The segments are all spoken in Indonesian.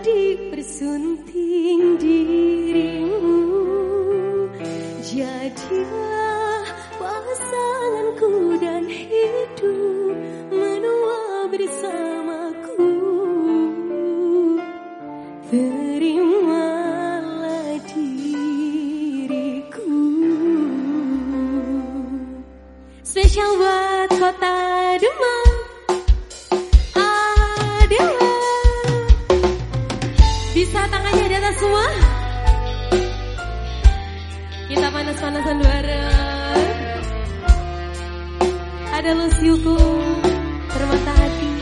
dipersunting dirimu Jadilah pasanganku dan hidup menua bersamaku. Terimalah diriku. Spesial buat kota Demam semua? Kita panas-panasan bareng. Ada Lusiuku, bermata hati.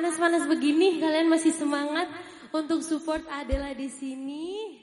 panas-panas begini kalian masih semangat untuk support Adela di sini.